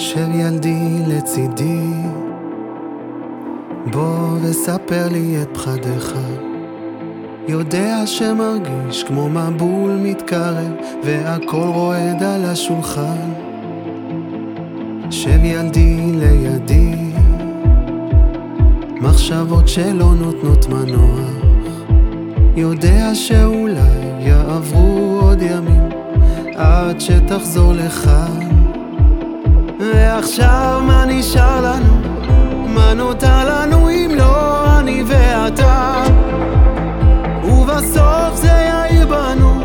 שב ילדי לצידי, בוא וספר לי את פחדיך. יודע שמרגיש כמו מבול מתקרב, והכל רועד על השולחן. שב ילדי לידי, מחשבות שלא נותנות מנוח. יודע שאולי יעברו עוד ימים עד שתחזור לכאן. ועכשיו מה נשאר לנו? מה נותר לנו אם לא אני ואתה? ובסוף זה יאיר בנו,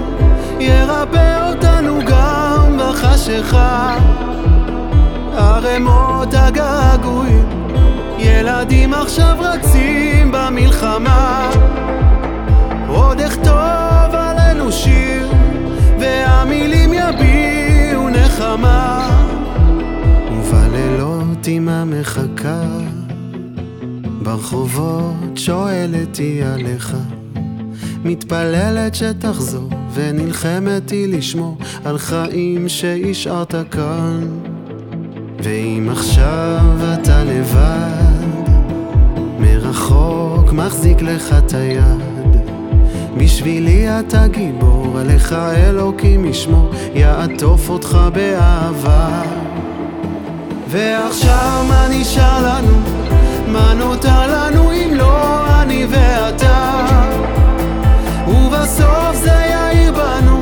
ירפא אותנו גם בחשיכה. ערימות הגעגועים, ילדים עכשיו רצים במלחמה. אמא מחכה, ברחובות שואלת היא עליך. מתפללת שתחזור, ונלחמת היא לשמור על חיים שהשארת כאן. ואם עכשיו אתה לבד, מרחוק מחזיק לך את היד. בשבילי אתה גיבור, עליך אלוקים ישמור, יעטוף אותך באהבה. ועכשיו מה נשאר לנו? מה נותר לנו אם לא אני ואתה? ובסוף זה יאיר בנו,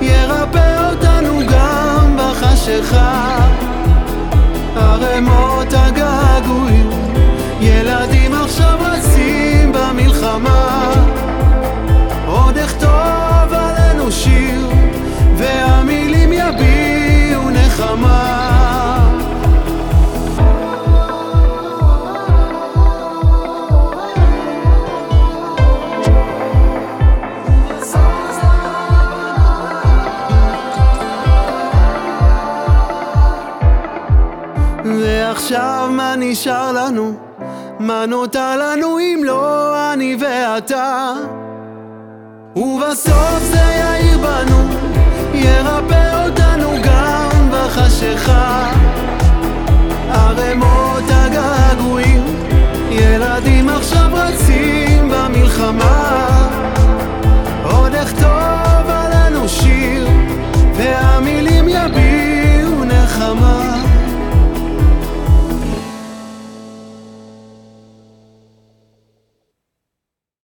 ירפא אותנו גם בחשיכה. ערימות הגעגועים, ילדים עכשיו ועכשיו מה נשאר לנו? מה נותר לנו אם לא אני ואתה? ובסוף זה יאיר בנו, ירפא אותנו גם בחשיכה. ערימות הגעגועים, ילדים עכשיו.